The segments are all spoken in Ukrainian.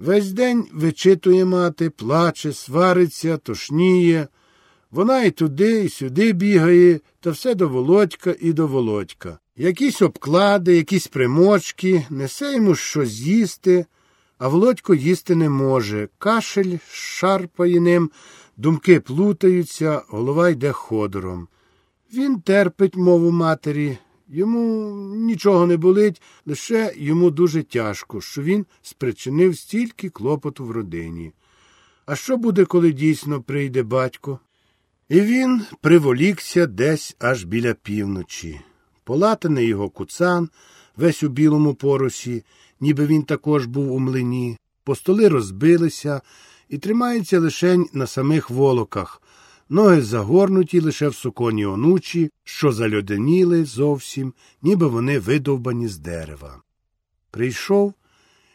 Весь день вичитує мати, плаче, свариться, тошніє. Вона і туди, і сюди бігає, та все до володька і до володька. Якісь обклади, якісь примочки, несе йому щось їсти, а володько їсти не може. Кашель шарпає ним, думки плутаються, голова йде ходором. Він терпить мову матері. Йому нічого не болить, лише йому дуже тяжко, що він спричинив стільки клопоту в родині. А що буде, коли дійсно прийде батько? І він приволікся десь аж біля півночі. Полатаний його куцан, весь у білому поросі, ніби він також був у млині, постоли розбилися і тримаються лишень на самих волоках, ноги загорнуті лише в суконі онучі, що зальоденіли зовсім, ніби вони видовбані з дерева. Прийшов,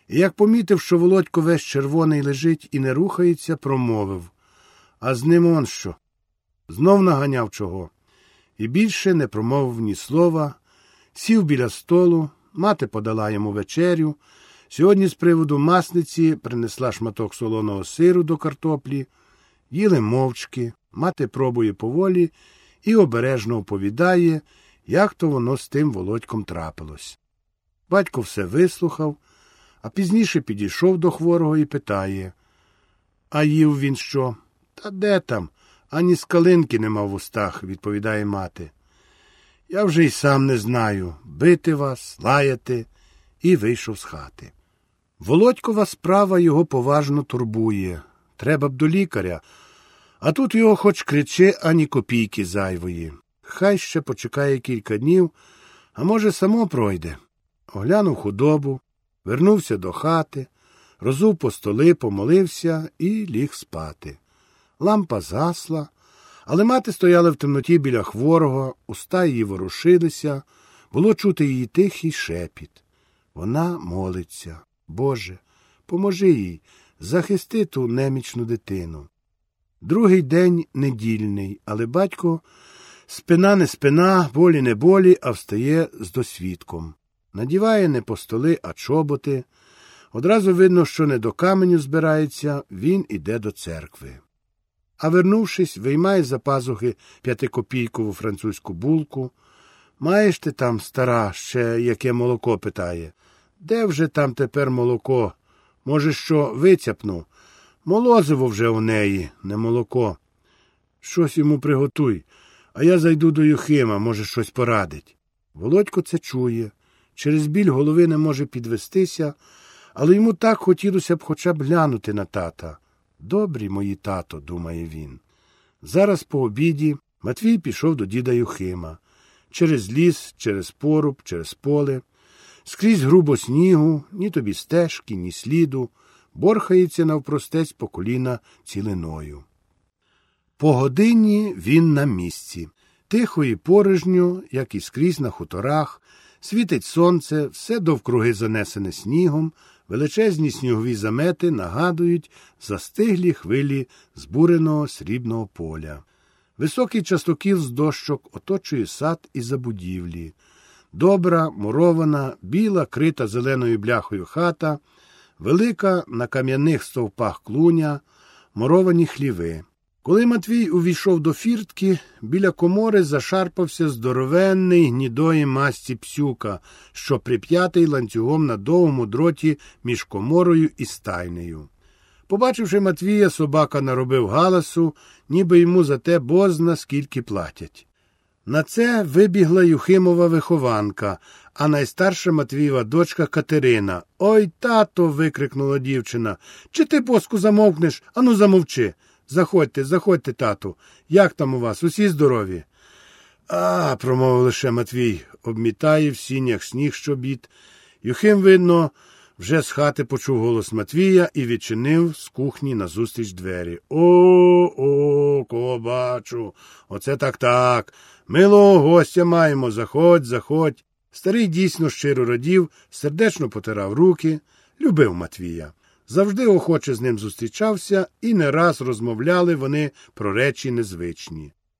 і, як помітив, що володько весь червоний лежить і не рухається, промовив. А з ним он що? Знов наганяв чого. І більше не промовив ні слова, сів біля столу, мати подала йому вечерю. Сьогодні з приводу масниці принесла шматок солоного сиру до картоплі, їли мовчки, мати пробує поволі і обережно оповідає, як то воно з тим володьком трапилось. Батько все вислухав, а пізніше підійшов до хворого і питає А їв він що? Та де там? Ані скалинки нема в устах, відповідає мати. Я вже й сам не знаю бити вас, лаяти, і вийшов з хати. Володькова справа його поважно турбує. Треба б до лікаря, а тут його хоч кричи, ані копійки зайвої. Хай ще почекає кілька днів, а може, само пройде. Оглянув худобу, вернувся до хати, розув по столи, помолився і ліг спати. Лампа згасла, але мати стояла в темноті біля хворого, уста її ворушилися, було чути її тихий шепіт. Вона молиться. Боже, поможи їй, захисти ту немічну дитину. Другий день недільний, але батько спина не спина, болі не болі, а встає з досвідком. Надіває не по столи, а чоботи. Одразу видно, що не до каменю збирається, він іде до церкви. А вернувшись, виймає за пазухи п'ятикопійкову французьку булку. Маєш ти там, стара, ще яке молоко питає? Де вже там тепер молоко? Може, що вицяпну? Молозиво вже у неї, не молоко. Щось йому приготуй, а я зайду до Юхима, може, щось порадить. Володько це чує. Через біль голови не може підвестися, але йому так хотілося б хоча б глянути на тата. Добрі мої тато, думає він. Зараз по обіді Матвій пішов до діда Юхима. Через ліс, через поруб, через поле. Скрізь грубо снігу, ні тобі стежки, ні сліду, борхається навпростець по коліна цілиною. По годині він на місці. Тихо і порожньо, як і скрізь на хуторах, світить сонце, все довкруги занесене снігом, величезні снігові замети нагадують застиглі хвилі збуреного срібного поля. Високий частокіл з дощок оточує сад і забудівлі. Добра, мурована, біла, крита зеленою бляхою хата, велика на кам'яних стовпах клуня, муровані хліви. Коли Матвій увійшов до фіртки, біля комори зашарпався здоровенний гнідої масті псюка, що прип'ятий ланцюгом на довгому дроті між коморою і стайнею. Побачивши Матвія, собака наробив галасу, ніби йому за те бозна скільки платять. На це вибігла Юхимова вихованка, а найстарша Матвієва дочка Катерина. Ой, тато. викрикнула дівчина. Чи ти боску замовкнеш? Ану, замовчи. Заходьте, заходьте, тату. Як там у вас? Усі здорові? А, промовив лише Матвій, обмітає в сінях сніг щобіт. Юхим, видно, вже з хати почув голос Матвія і відчинив з кухні назустріч двері. О, о, бачу. Оце так так. Милого гостя маємо. Заходь, заходь. Старий дійсно щиро радів, сердечно потирав руки, любив Матвія. Завжди охоче з ним зустрічався, і не раз розмовляли вони про речі незвичні.